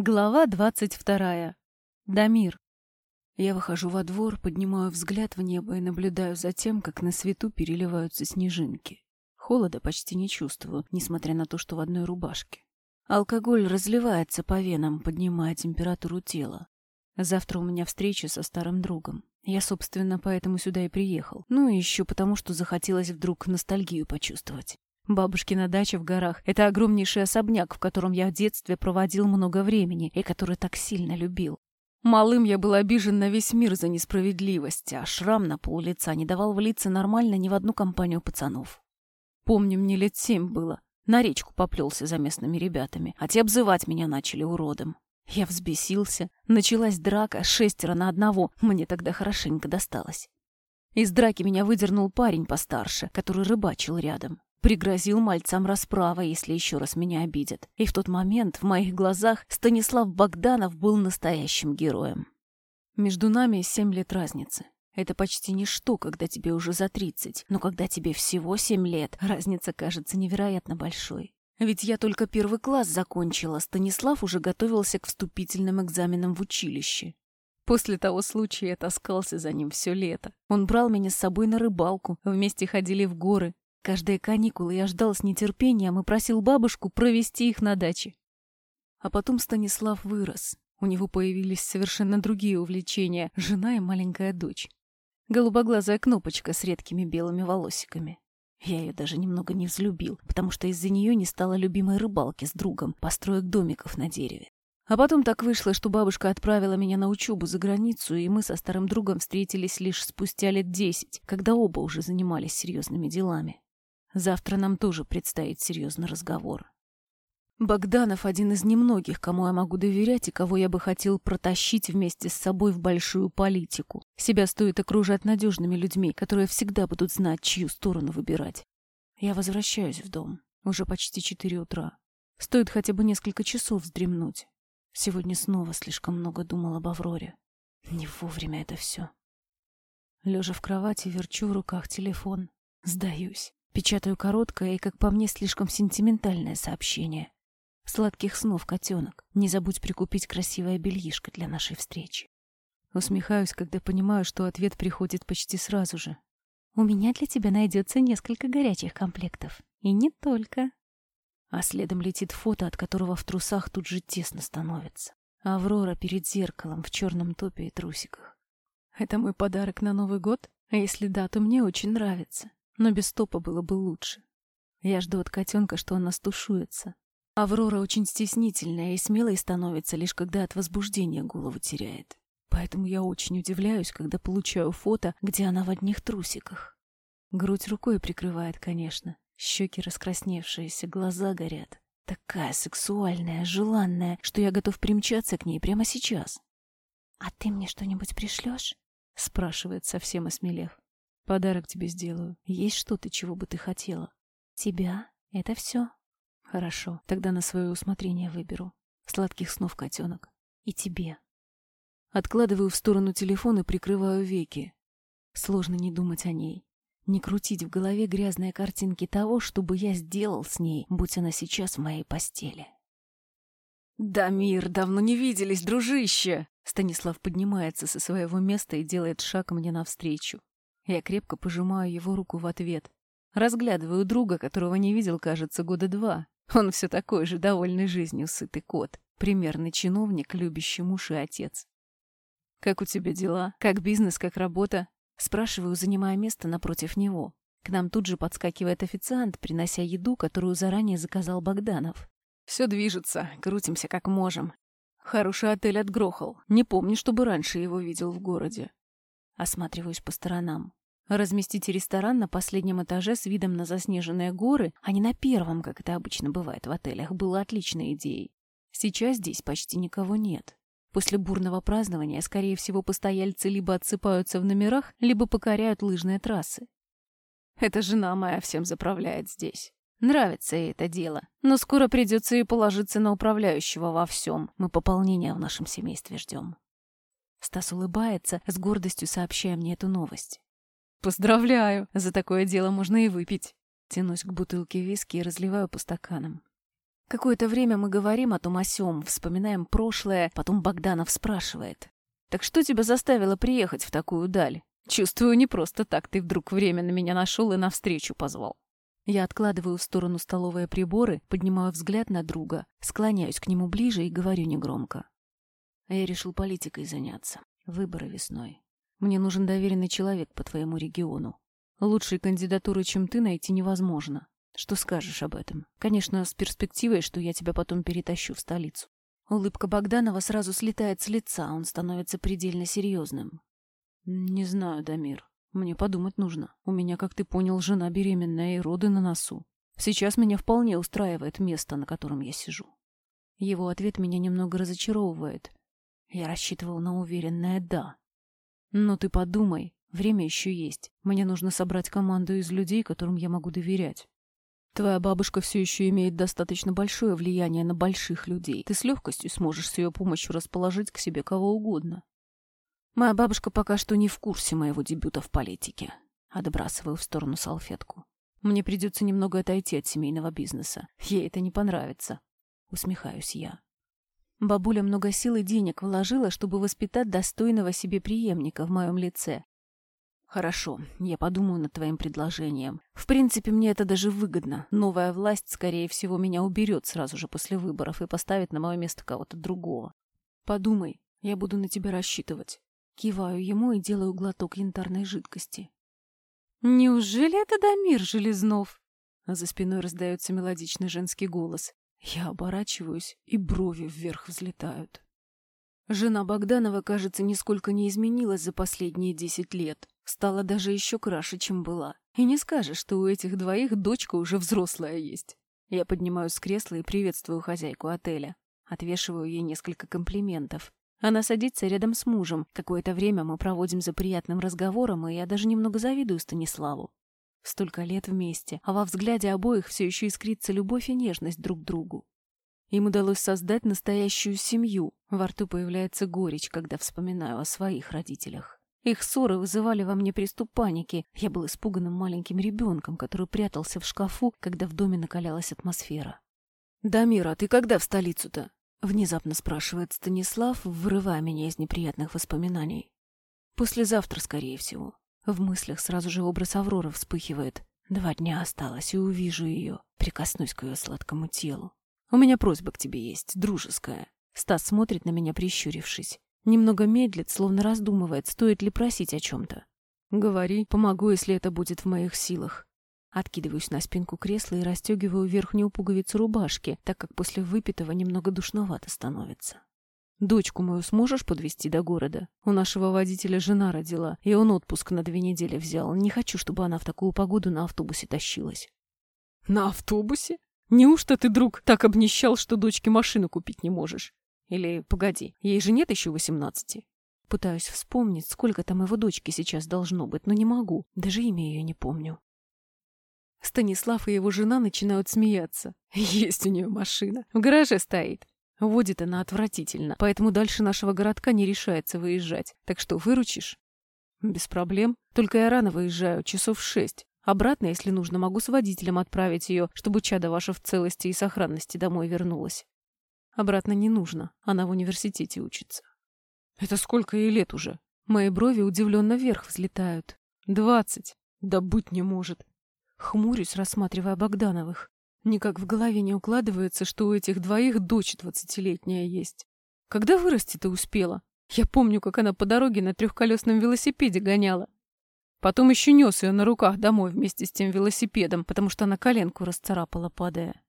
Глава двадцать вторая. Дамир. Я выхожу во двор, поднимаю взгляд в небо и наблюдаю за тем, как на свету переливаются снежинки. Холода почти не чувствую, несмотря на то, что в одной рубашке. Алкоголь разливается по венам, поднимая температуру тела. Завтра у меня встреча со старым другом. Я, собственно, поэтому сюда и приехал. Ну и еще потому, что захотелось вдруг ностальгию почувствовать. Бабушкина дача в горах — это огромнейший особняк, в котором я в детстве проводил много времени и который так сильно любил. Малым я был обижен на весь мир за несправедливость, а шрам на пол лица не давал влиться нормально ни в одну компанию пацанов. Помню, мне лет семь было. На речку поплелся за местными ребятами, а те обзывать меня начали уродом. Я взбесился. Началась драка, шестеро на одного. Мне тогда хорошенько досталось. Из драки меня выдернул парень постарше, который рыбачил рядом. Пригрозил мальцам расправа, если еще раз меня обидят. И в тот момент в моих глазах Станислав Богданов был настоящим героем. Между нами семь лет разницы. Это почти ничто, когда тебе уже за тридцать, но когда тебе всего семь лет, разница кажется невероятно большой. Ведь я только первый класс закончила, Станислав уже готовился к вступительным экзаменам в училище. После того случая я таскался за ним все лето. Он брал меня с собой на рыбалку, вместе ходили в горы, Каждые каникулы я ждал с нетерпением и просил бабушку провести их на даче. А потом Станислав вырос. У него появились совершенно другие увлечения — жена и маленькая дочь. Голубоглазая кнопочка с редкими белыми волосиками. Я ее даже немного не взлюбил, потому что из-за нее не стала любимой рыбалки с другом, построек домиков на дереве. А потом так вышло, что бабушка отправила меня на учебу за границу, и мы со старым другом встретились лишь спустя лет десять, когда оба уже занимались серьезными делами. Завтра нам тоже предстоит серьезный разговор. Богданов один из немногих, кому я могу доверять и кого я бы хотел протащить вместе с собой в большую политику. Себя стоит окружать надежными людьми, которые всегда будут знать, чью сторону выбирать. Я возвращаюсь в дом. Уже почти четыре утра. Стоит хотя бы несколько часов вздремнуть. Сегодня снова слишком много думал об Авроре. Не вовремя это все. Лежа в кровати, верчу в руках телефон. Сдаюсь. Печатаю короткое и, как по мне, слишком сентиментальное сообщение. Сладких снов, котенок. Не забудь прикупить красивое бельишко для нашей встречи. Усмехаюсь, когда понимаю, что ответ приходит почти сразу же. У меня для тебя найдется несколько горячих комплектов. И не только. А следом летит фото, от которого в трусах тут же тесно становится. Аврора перед зеркалом в черном топе и трусиках. Это мой подарок на Новый год? А если да, то мне очень нравится но без топа было бы лучше. Я жду от котенка, что она стушуется. Аврора очень стеснительная и смелой становится, лишь когда от возбуждения голову теряет. Поэтому я очень удивляюсь, когда получаю фото, где она в одних трусиках. Грудь рукой прикрывает, конечно. Щеки раскрасневшиеся, глаза горят. Такая сексуальная, желанная, что я готов примчаться к ней прямо сейчас. «А ты мне что-нибудь пришлешь?» — спрашивает, совсем осмелев. Подарок тебе сделаю. Есть что-то, чего бы ты хотела? Тебя? Это все? Хорошо, тогда на свое усмотрение выберу. Сладких снов, котенок. И тебе. Откладываю в сторону телефон и прикрываю веки. Сложно не думать о ней. Не крутить в голове грязные картинки того, что бы я сделал с ней, будь она сейчас в моей постели. «Дамир, давно не виделись, дружище!» Станислав поднимается со своего места и делает шаг мне навстречу. Я крепко пожимаю его руку в ответ. Разглядываю друга, которого не видел, кажется, года два. Он все такой же, довольный жизнью, сытый кот. Примерный чиновник, любящий муж и отец. «Как у тебя дела? Как бизнес, как работа?» Спрашиваю, занимая место напротив него. К нам тут же подскакивает официант, принося еду, которую заранее заказал Богданов. «Все движется, крутимся как можем. Хороший отель отгрохал. Не помню, чтобы раньше его видел в городе. Осматриваюсь по сторонам. Разместить ресторан на последнем этаже с видом на заснеженные горы, а не на первом, как это обычно бывает в отелях, было отличной идеей. Сейчас здесь почти никого нет. После бурного празднования, скорее всего, постояльцы либо отсыпаются в номерах, либо покоряют лыжные трассы. Эта жена моя всем заправляет здесь. Нравится ей это дело, но скоро придется и положиться на управляющего во всем. Мы пополнения в нашем семействе ждем. Стас улыбается, с гордостью сообщая мне эту новость. «Поздравляю! За такое дело можно и выпить!» Тянусь к бутылке виски и разливаю по стаканам. Какое-то время мы говорим о том о сём, вспоминаем прошлое, потом Богданов спрашивает. «Так что тебя заставило приехать в такую даль? Чувствую, не просто так ты вдруг временно меня нашел и навстречу позвал». Я откладываю в сторону столовые приборы, поднимаю взгляд на друга, склоняюсь к нему ближе и говорю негромко. Я решил политикой заняться. Выборы весной. Мне нужен доверенный человек по твоему региону. Лучшей кандидатуры, чем ты, найти невозможно. Что скажешь об этом? Конечно, с перспективой, что я тебя потом перетащу в столицу. Улыбка Богданова сразу слетает с лица, он становится предельно серьезным. Не знаю, Дамир. Мне подумать нужно. У меня, как ты понял, жена беременная и роды на носу. Сейчас меня вполне устраивает место, на котором я сижу. Его ответ меня немного разочаровывает. Я рассчитывал на уверенное «да». Но ты подумай, время еще есть. Мне нужно собрать команду из людей, которым я могу доверять. Твоя бабушка все еще имеет достаточно большое влияние на больших людей. Ты с легкостью сможешь с ее помощью расположить к себе кого угодно. Моя бабушка пока что не в курсе моего дебюта в политике. Отбрасываю в сторону салфетку. Мне придется немного отойти от семейного бизнеса. Ей это не понравится. Усмехаюсь я. Бабуля много сил и денег вложила, чтобы воспитать достойного себе преемника в моем лице. Хорошо, я подумаю над твоим предложением. В принципе, мне это даже выгодно. Новая власть, скорее всего, меня уберет сразу же после выборов и поставит на мое место кого-то другого. Подумай, я буду на тебя рассчитывать. Киваю ему и делаю глоток янтарной жидкости. «Неужели это Дамир Железнов?» За спиной раздается мелодичный женский голос. Я оборачиваюсь, и брови вверх взлетают. Жена Богданова, кажется, нисколько не изменилась за последние десять лет. Стала даже еще краше, чем была. И не скажешь, что у этих двоих дочка уже взрослая есть. Я поднимаюсь с кресла и приветствую хозяйку отеля. Отвешиваю ей несколько комплиментов. Она садится рядом с мужем. Какое-то время мы проводим за приятным разговором, и я даже немного завидую Станиславу. Столько лет вместе, а во взгляде обоих все еще искрится любовь и нежность друг к другу. Им удалось создать настоящую семью. Во рту появляется горечь, когда вспоминаю о своих родителях. Их ссоры вызывали во мне приступ паники. Я был испуганным маленьким ребенком, который прятался в шкафу, когда в доме накалялась атмосфера. «Дамира, ты когда в столицу-то?» Внезапно спрашивает Станислав, вырывая меня из неприятных воспоминаний. Послезавтра, скорее всего. В мыслях сразу же образ Авроры вспыхивает. Два дня осталось, и увижу ее. Прикоснусь к ее сладкому телу. У меня просьба к тебе есть, дружеская. Стас смотрит на меня, прищурившись. Немного медлит, словно раздумывает, стоит ли просить о чем-то. Говори, помогу, если это будет в моих силах. Откидываюсь на спинку кресла и расстегиваю верхнюю пуговицу рубашки, так как после выпитого немного душновато становится. «Дочку мою сможешь подвести до города? У нашего водителя жена родила, и он отпуск на две недели взял. Не хочу, чтобы она в такую погоду на автобусе тащилась». «На автобусе? Неужто ты, друг, так обнищал, что дочке машину купить не можешь? Или, погоди, ей же нет еще восемнадцати?» Пытаюсь вспомнить, сколько там его дочки сейчас должно быть, но не могу, даже имя ее не помню. Станислав и его жена начинают смеяться. Есть у нее машина. В гараже стоит. Водит она отвратительно, поэтому дальше нашего городка не решается выезжать. Так что выручишь? Без проблем. Только я рано выезжаю, часов шесть. Обратно, если нужно, могу с водителем отправить ее, чтобы чада ваша в целости и сохранности домой вернулась. Обратно не нужно, она в университете учится. Это сколько ей лет уже? Мои брови удивленно вверх взлетают. Двадцать. Да быть не может. Хмурюсь, рассматривая Богдановых. Никак в голове не укладывается, что у этих двоих дочь двадцатилетняя есть. Когда вырасти-то успела? Я помню, как она по дороге на трехколесном велосипеде гоняла. Потом еще нес ее на руках домой вместе с тем велосипедом, потому что она коленку расцарапала, падая.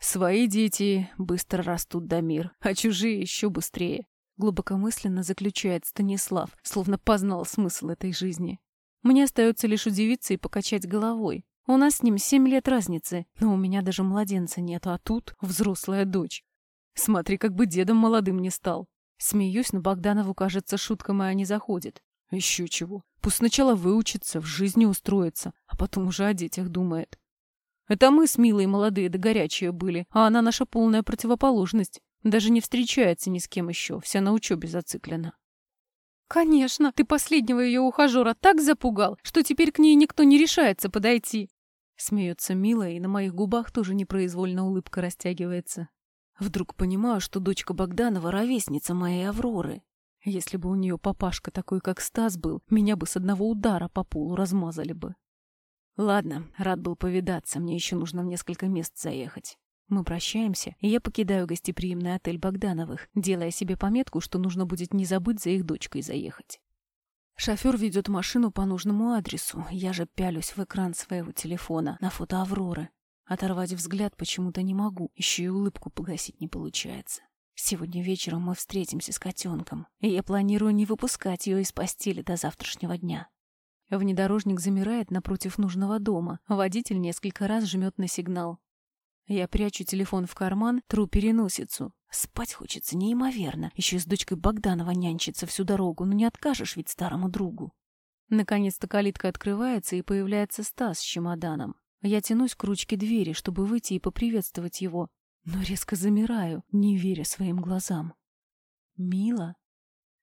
Свои дети быстро растут до мир, а чужие еще быстрее. Глубокомысленно заключает Станислав, словно познал смысл этой жизни. Мне остается лишь удивиться и покачать головой. У нас с ним семь лет разницы, но у меня даже младенца нету, а тут взрослая дочь. Смотри, как бы дедом молодым не стал. Смеюсь, но Богданову, кажется, шутка моя не заходит. Еще чего. Пусть сначала выучится, в жизни устроится, а потом уже о детях думает. Это мы с Милой молодые да горячие были, а она наша полная противоположность. Даже не встречается ни с кем еще, вся на учебе зациклена. «Конечно, ты последнего ее ухажера так запугал, что теперь к ней никто не решается подойти. Смеется мило, и на моих губах тоже непроизвольно улыбка растягивается. Вдруг понимаю, что дочка Богданова — ровесница моей Авроры. Если бы у нее папашка такой, как Стас был, меня бы с одного удара по полу размазали бы. Ладно, рад был повидаться, мне еще нужно в несколько мест заехать. Мы прощаемся, и я покидаю гостеприимный отель Богдановых, делая себе пометку, что нужно будет не забыть за их дочкой заехать. Шофер ведет машину по нужному адресу, я же пялюсь в экран своего телефона на фото Авроры. Оторвать взгляд почему-то не могу, еще и улыбку погасить не получается. Сегодня вечером мы встретимся с котенком, и я планирую не выпускать ее из постели до завтрашнего дня. Внедорожник замирает напротив нужного дома. Водитель несколько раз жмет на сигнал. Я прячу телефон в карман, тру переносицу. Спать хочется неимоверно. Еще и с дочкой Богданова нянчится всю дорогу, но не откажешь ведь старому другу. Наконец-то калитка открывается, и появляется Стас с чемоданом. Я тянусь к ручке двери, чтобы выйти и поприветствовать его, но резко замираю, не веря своим глазам. Мила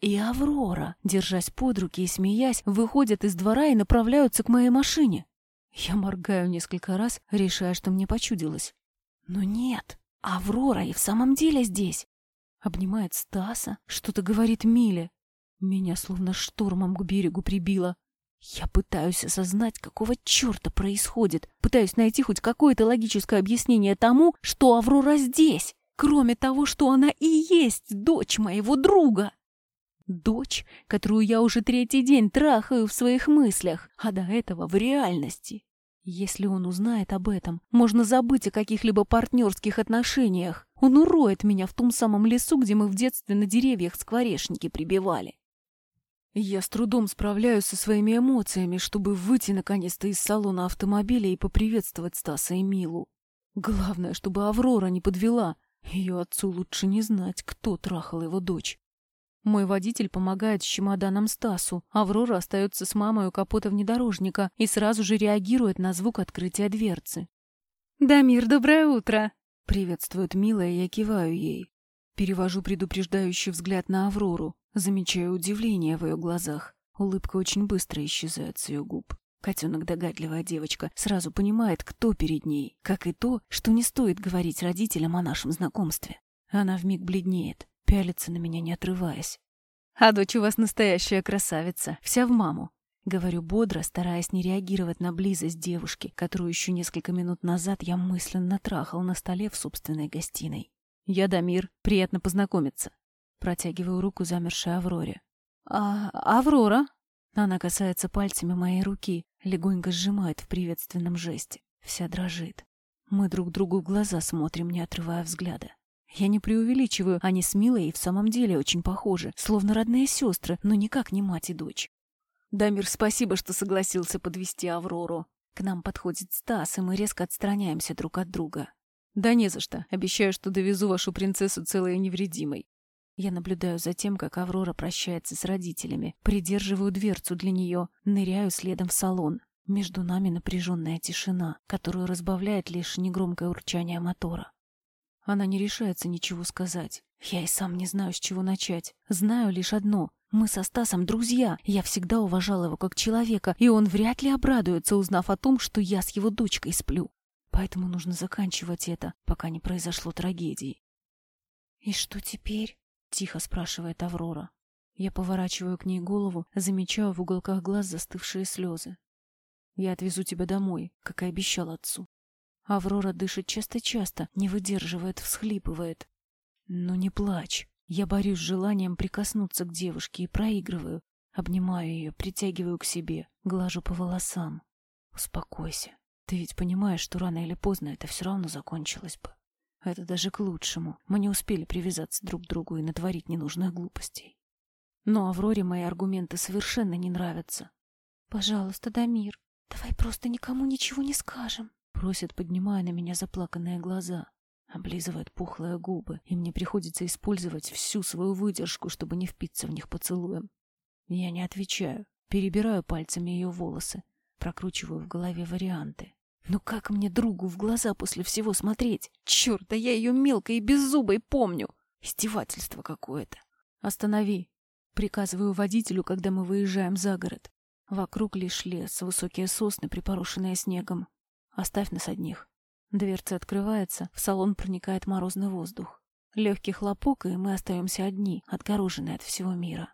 и Аврора, держась под руки и смеясь, выходят из двора и направляются к моей машине. Я моргаю несколько раз, решая, что мне почудилось. Но нет, Аврора и в самом деле здесь. Обнимает Стаса, что-то говорит Миле. Меня словно штормом к берегу прибило. Я пытаюсь осознать, какого черта происходит. Пытаюсь найти хоть какое-то логическое объяснение тому, что Аврора здесь. Кроме того, что она и есть дочь моего друга. Дочь, которую я уже третий день трахаю в своих мыслях, а до этого в реальности. Если он узнает об этом, можно забыть о каких-либо партнерских отношениях. Он уроет меня в том самом лесу, где мы в детстве на деревьях скворечники прибивали. Я с трудом справляюсь со своими эмоциями, чтобы выйти наконец-то из салона автомобиля и поприветствовать Стаса и Милу. Главное, чтобы Аврора не подвела. Ее отцу лучше не знать, кто трахал его дочь. Мой водитель помогает с чемоданом Стасу. Аврора остается с мамой у капота внедорожника и сразу же реагирует на звук открытия дверцы. «Дамир, доброе утро!» Приветствует милая, я киваю ей. Перевожу предупреждающий взгляд на Аврору. Замечаю удивление в ее глазах. Улыбка очень быстро исчезает с ее губ. Котенок догадливая девочка сразу понимает, кто перед ней, как и то, что не стоит говорить родителям о нашем знакомстве. Она вмиг бледнеет, пялится на меня, не отрываясь. «А дочь у вас настоящая красавица, вся в маму», — говорю бодро, стараясь не реагировать на близость девушки, которую еще несколько минут назад я мысленно трахал на столе в собственной гостиной. «Я Дамир, приятно познакомиться». Протягиваю руку замершей Авроре. «А Аврора?» Она касается пальцами моей руки, легонько сжимает в приветственном жесте. Вся дрожит. Мы друг другу в глаза смотрим, не отрывая взгляда. Я не преувеличиваю, они с Милой и в самом деле очень похожи, словно родные сестры, но никак не мать и дочь. Дамир, спасибо, что согласился подвести Аврору. К нам подходит Стас, и мы резко отстраняемся друг от друга. Да не за что. Обещаю, что довезу вашу принцессу целой и невредимой. Я наблюдаю за тем, как Аврора прощается с родителями, придерживаю дверцу для нее, ныряю следом в салон. Между нами напряженная тишина, которую разбавляет лишь негромкое урчание мотора. Она не решается ничего сказать. Я и сам не знаю, с чего начать. Знаю лишь одно. Мы со Стасом друзья. Я всегда уважал его как человека, и он вряд ли обрадуется, узнав о том, что я с его дочкой сплю. Поэтому нужно заканчивать это, пока не произошло трагедии. «И что теперь?» — тихо спрашивает Аврора. Я поворачиваю к ней голову, замечаю в уголках глаз застывшие слезы. «Я отвезу тебя домой, как и обещал отцу. Аврора дышит часто-часто, не выдерживает, всхлипывает. Но не плачь. Я борюсь с желанием прикоснуться к девушке и проигрываю. Обнимаю ее, притягиваю к себе, глажу по волосам. Успокойся. Ты ведь понимаешь, что рано или поздно это все равно закончилось бы. Это даже к лучшему. Мы не успели привязаться друг к другу и натворить ненужных глупостей. Но Авроре мои аргументы совершенно не нравятся. «Пожалуйста, Дамир, давай просто никому ничего не скажем», Просит, поднимая на меня заплаканные глаза. Облизывает пухлые губы, и мне приходится использовать всю свою выдержку, чтобы не впиться в них поцелуем. Я не отвечаю, перебираю пальцами ее волосы, прокручиваю в голове варианты. Ну как мне другу в глаза после всего смотреть? Черт, да я ее мелкой и беззубой помню. Издевательство какое-то. Останови. Приказываю водителю, когда мы выезжаем за город. Вокруг лишь лес, высокие сосны, припорошенные снегом. Оставь нас одних. Дверца открывается, в салон проникает морозный воздух. Легкий хлопок, и мы остаемся одни, отгороженные от всего мира.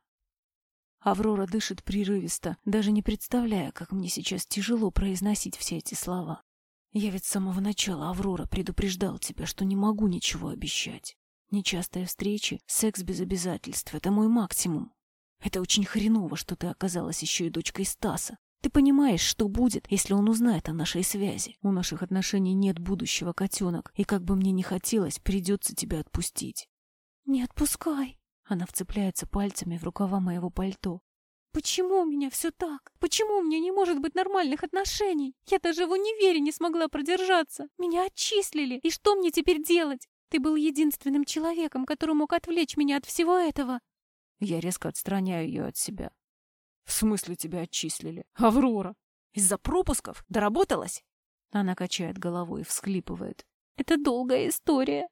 Аврора дышит прерывисто, даже не представляя, как мне сейчас тяжело произносить все эти слова. Я ведь с самого начала, Аврора, предупреждал тебя, что не могу ничего обещать. Нечастые встречи, секс без обязательств — это мой максимум. Это очень хреново, что ты оказалась еще и дочкой Стаса. Ты понимаешь, что будет, если он узнает о нашей связи? У наших отношений нет будущего, котенок, и как бы мне ни хотелось, придется тебя отпустить. Не отпускай. Она вцепляется пальцами в рукава моего пальто. Почему у меня все так? Почему у меня не может быть нормальных отношений? Я даже в универе не смогла продержаться. Меня отчислили. И что мне теперь делать? Ты был единственным человеком, который мог отвлечь меня от всего этого. Я резко отстраняю ее от себя. В смысле тебя отчислили? Аврора! Из-за пропусков? Доработалась? Она качает головой и всхлипывает. Это долгая история.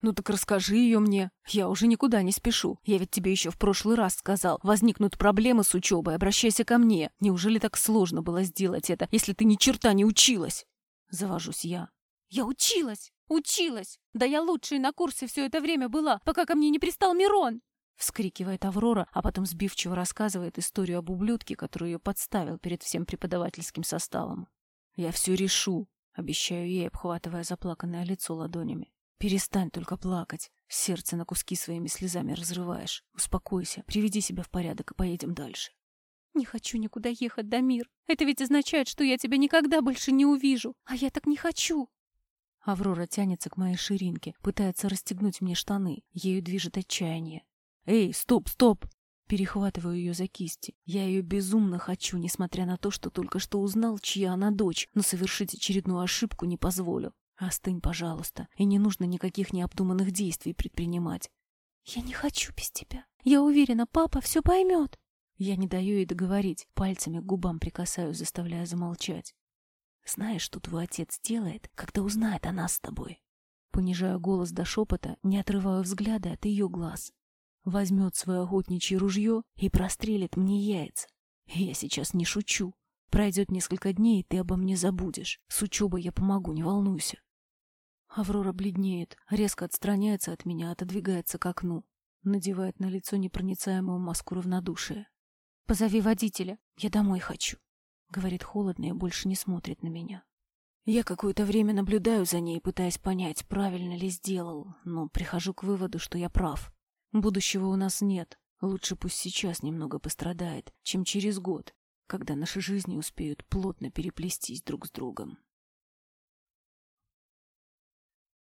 Ну так расскажи ее мне. Я уже никуда не спешу. Я ведь тебе еще в прошлый раз сказал. Возникнут проблемы с учебой, обращайся ко мне. Неужели так сложно было сделать это, если ты ни черта не училась? Завожусь я. Я училась! Училась! Да я лучшей на курсе все это время была, пока ко мне не пристал Мирон! Вскрикивает Аврора, а потом сбивчиво рассказывает историю об ублюдке, который ее подставил перед всем преподавательским составом. «Я все решу», — обещаю ей, обхватывая заплаканное лицо ладонями. «Перестань только плакать. Сердце на куски своими слезами разрываешь. Успокойся, приведи себя в порядок и поедем дальше». «Не хочу никуда ехать, Дамир. Это ведь означает, что я тебя никогда больше не увижу. А я так не хочу». Аврора тянется к моей ширинке, пытается расстегнуть мне штаны. Ею движет отчаяние. «Эй, стоп, стоп!» Перехватываю ее за кисти. Я ее безумно хочу, несмотря на то, что только что узнал, чья она дочь, но совершить очередную ошибку не позволю. Остынь, пожалуйста, и не нужно никаких необдуманных действий предпринимать. Я не хочу без тебя. Я уверена, папа все поймет. Я не даю ей договорить, пальцами к губам прикасаю, заставляя замолчать. Знаешь, что твой отец делает, когда узнает о нас с тобой? Понижаю голос до шепота, не отрываю взгляда от ее глаз возьмет свое охотничье ружье и прострелит мне яйца. Я сейчас не шучу. Пройдет несколько дней, и ты обо мне забудешь. С учебой я помогу, не волнуйся. Аврора бледнеет, резко отстраняется от меня, отодвигается к окну. Надевает на лицо непроницаемую маску равнодушия. «Позови водителя, я домой хочу», — говорит холодно и больше не смотрит на меня. Я какое-то время наблюдаю за ней, пытаясь понять, правильно ли сделал, но прихожу к выводу, что я прав. Будущего у нас нет. Лучше пусть сейчас немного пострадает, чем через год, когда наши жизни успеют плотно переплестись друг с другом.